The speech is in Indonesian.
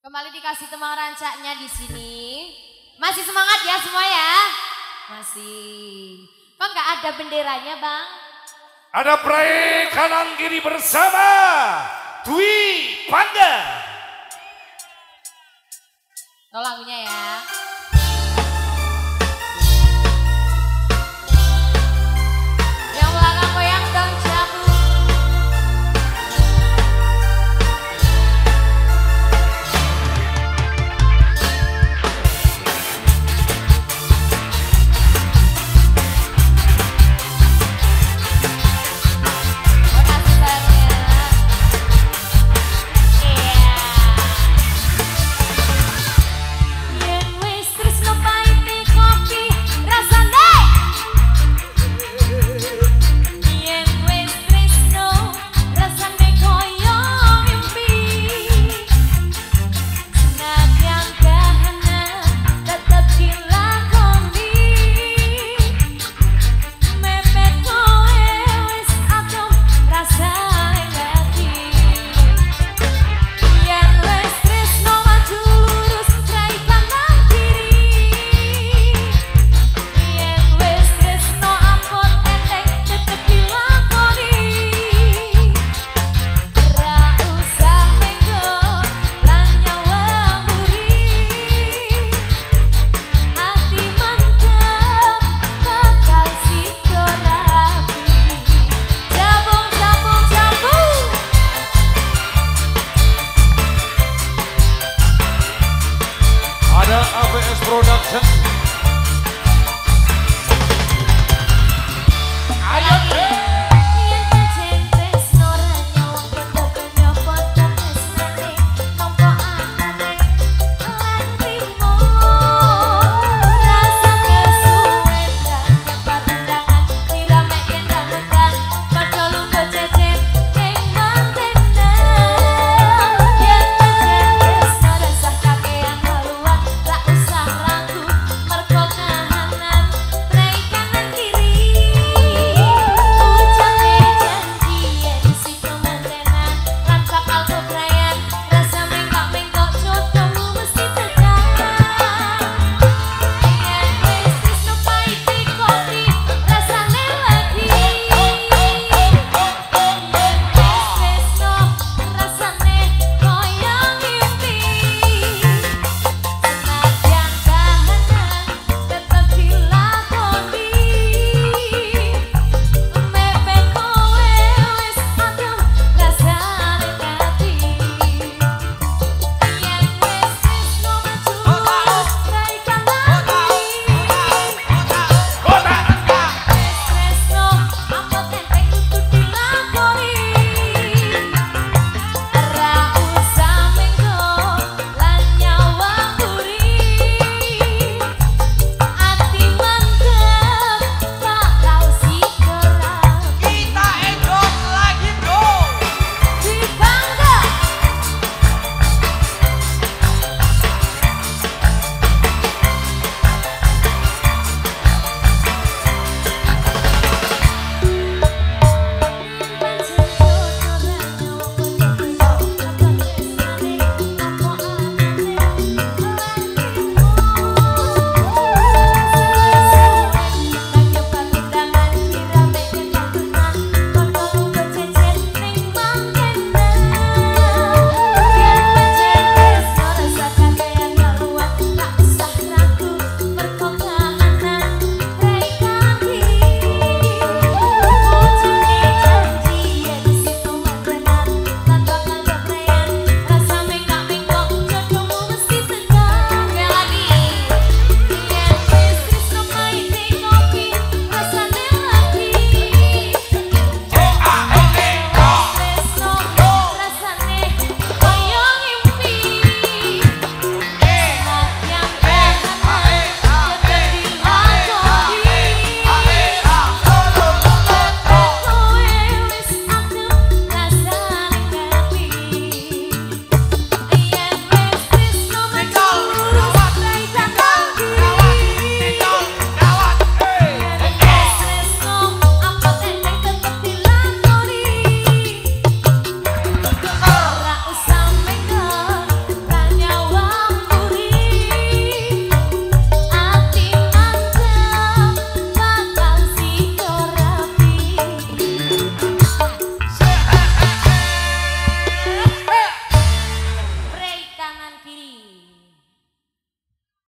Kembali dikasih teman rancaknya di sini. Masih semangat ya semua ya? Masih. Kok nggak ada benderanya bang? Ada Prai kanan kiri bersama Dwi Panda. Tolong lagunya ya.